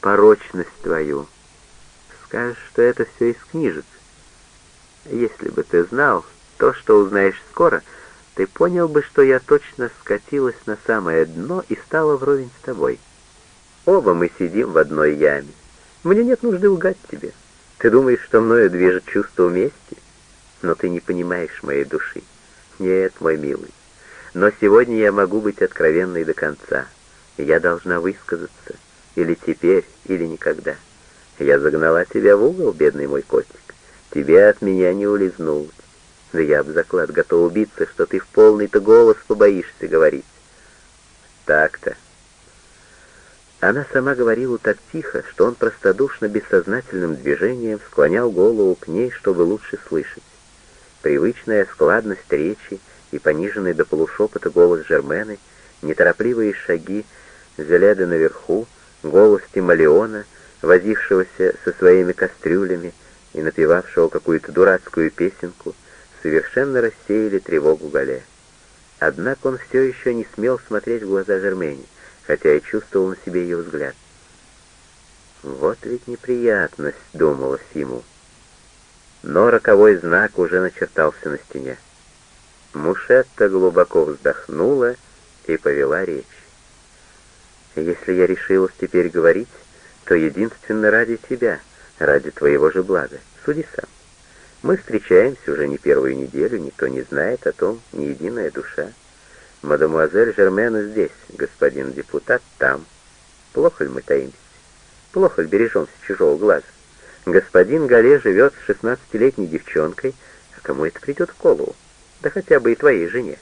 порочность твою. Скажешь, что это все из книжек. Если бы ты знал то, что узнаешь скоро, ты понял бы, что я точно скатилась на самое дно и стала вровень с тобой. Оба мы сидим в одной яме. Мне нет нужды лгать тебе. Ты думаешь, что мною движет чувство мести? Но ты не понимаешь моей души. Нет, мой милый. Но сегодня я могу быть откровенной до конца. Я должна высказаться. Или теперь, или никогда. Я загнала тебя в угол, бедный мой котик. Тебе от меня не улизнуть. Да я об заклад готов убиться, что ты в полный-то голос побоишься говорить. Так-то. Она сама говорила так тихо, что он простодушно бессознательным движением склонял голову к ней, чтобы лучше слышать. Привычная складность речи и пониженный до полушепота голос Жермены, неторопливые шаги Зеледы наверху, голос Тималеона, возившегося со своими кастрюлями и напевавшего какую-то дурацкую песенку, совершенно рассеяли тревогу Гале. Однако он все еще не смел смотреть в глаза Жермени, хотя и чувствовал на себе ее взгляд. «Вот ведь неприятность», — думалось ему. Но роковой знак уже начертался на стене. Мушетта глубоко вздохнула и повела речь. «Если я решилась теперь говорить, то единственно ради тебя, ради твоего же блага. Суди сам. Мы встречаемся уже не первую неделю, никто не знает о том, ни единая душа. Мадемуазель Жермена здесь, господин депутат там. Плохо ли мы таимся? Плохо ли бережемся чужого глаза? Господин Гале живет с шестнадцатилетней девчонкой, а кому это придет в голову? Да хотя бы и твоей жене.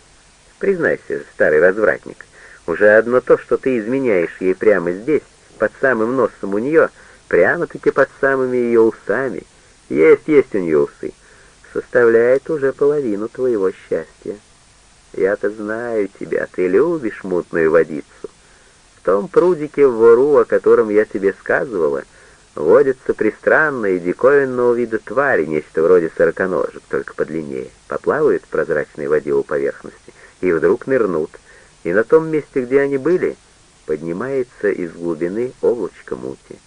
Признайся, старый развратник, уже одно то, что ты изменяешь ей прямо здесь, под самым носом у нее, прямо-таки под самыми ее усами — есть, есть у нее усы. Составляет уже половину твоего счастья. Я-то знаю тебя, ты любишь мутную водицу. В том прудике в вору, о котором я тебе сказывала, водятся пристранные диковинного вида твари, нечто вроде сороконожек, только подлиннее. Поплавают в прозрачной воде у поверхности и вдруг нырнут. И на том месте, где они были, поднимается из глубины облачко мути.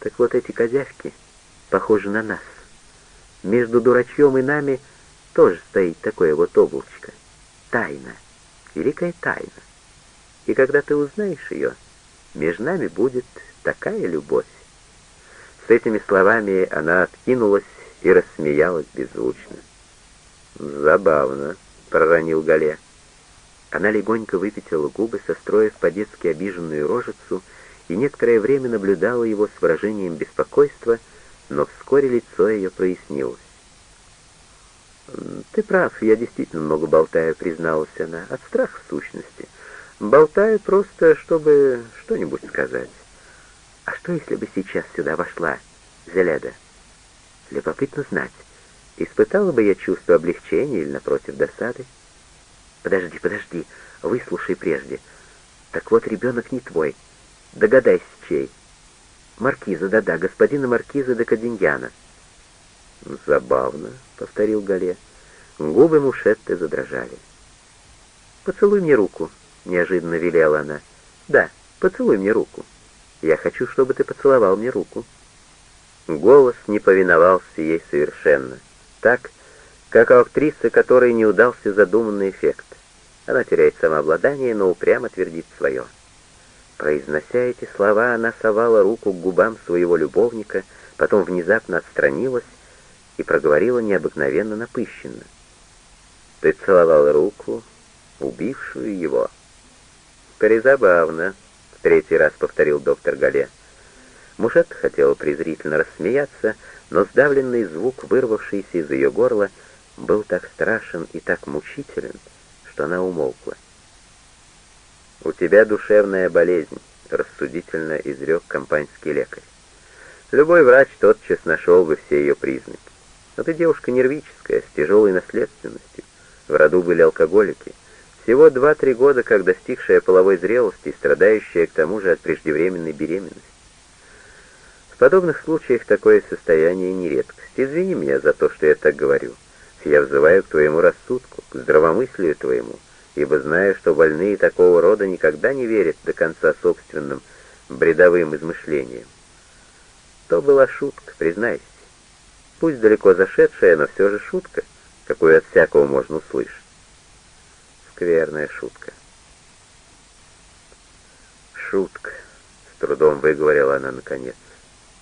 Так вот эти козявки — похожи на нас. Между дурачьем и нами тоже стоит такое вот облачко. Тайна, великая тайна. И когда ты узнаешь ее, между нами будет такая любовь. С этими словами она откинулась и рассмеялась беззвучно. «Забавно», — проронил Гале. Она легонько выпятила губы, состроив по-детски обиженную рожицу, и некоторое время наблюдала его с выражением беспокойства — но вскоре лицо ее прояснилось. «Ты прав, я действительно много болтаю», — призналась она, — «от страха в сущности. Болтаю просто, чтобы что-нибудь сказать. А что, если бы сейчас сюда вошла Зеледа? Любопытно знать, испытала бы я чувство облегчения или, напротив, досады? Подожди, подожди, выслушай прежде. Так вот, ребенок не твой. Догадайся, чей». «Маркиза, да-да, господина Маркиза де Каденьяна». «Забавно», — повторил Гале. Губы Мушетты задрожали. «Поцелуй мне руку», — неожиданно велела она. «Да, поцелуй мне руку. Я хочу, чтобы ты поцеловал мне руку». Голос не повиновался ей совершенно. Так, как у актрисы, которой не удался задуманный эффект. Она теряет самообладание, но упрямо твердит свое. Произнося эти слова, она совала руку к губам своего любовника, потом внезапно отстранилась и проговорила необыкновенно напыщенно. «Ты целовал руку, убившую его». «Призабавно», — в третий раз повторил доктор Гале. Мушет хотела презрительно рассмеяться, но сдавленный звук, вырвавшийся из ее горла, был так страшен и так мучителен, что она умолкла. «У тебя душевная болезнь», — рассудительно изрек компаньский лекарь. Любой врач тотчас нашел бы все ее признаки. Но ты девушка нервическая, с тяжелой наследственностью. В роду были алкоголики. Всего два-три года, как достигшая половой зрелости и страдающая к тому же от преждевременной беременности. В подобных случаях такое состояние не редкость. Извини меня за то, что я так говорю. Я взываю к твоему рассудку, к здравомыслию твоему, ибо знаю, что больные такого рода никогда не верят до конца собственным бредовым измышлениям. То была шутка, признайся. Пусть далеко зашедшая, но все же шутка, какую от всякого можно услышать. Скверная шутка. Шутка, с трудом выговорила она наконец.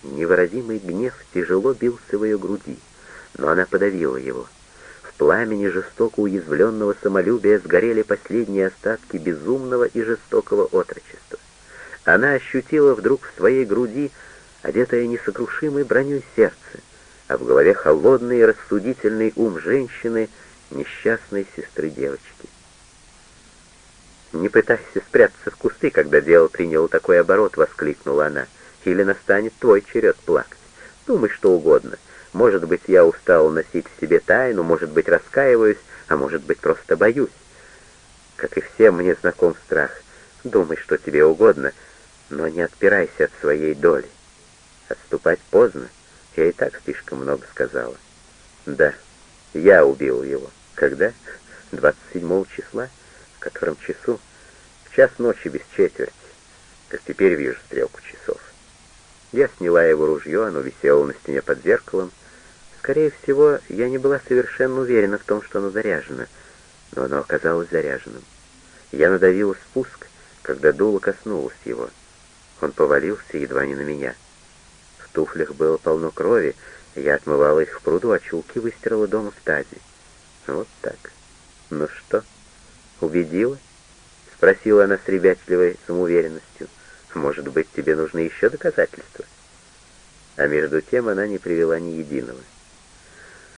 Невыразимый гнев тяжело бился в ее груди, но она подавила его. Пламени жестоко уязвленного самолюбия сгорели последние остатки безумного и жестокого отрочества. Она ощутила вдруг в своей груди, одетое несокрушимой броней сердце, а в голове холодный и рассудительный ум женщины, несчастной сестры девочки. «Не пытайся спрятаться в кусты, когда дело приняло такой оборот», — воскликнула она или настанет твой черед плакать. Думай что угодно. Может быть, я устал носить в себе тайну, может быть, раскаиваюсь, а может быть, просто боюсь. Как и всем, мне знаком страх. Думай, что тебе угодно, но не отпирайся от своей доли. Отступать поздно. Я и так слишком много сказала. Да, я убил его. Когда? 27 числа? В котором часу? В час ночи без четверти. Как теперь вижу стрелку часов. Я сняла его ружье, оно висело на стене под зеркалом. Скорее всего, я не была совершенно уверена в том, что оно заряжено, но оно оказалось заряженным. Я надавила спуск, когда дуло коснулось его. Он повалился едва не на меня. В туфлях было полно крови, я отмывала их в пруду, а чулки выстирала дома в тазе. Вот так. Ну что, убедила? Спросила она с ребячливой самоуверенностью. Может быть, тебе нужны еще доказательства?» А между тем она не привела ни единого.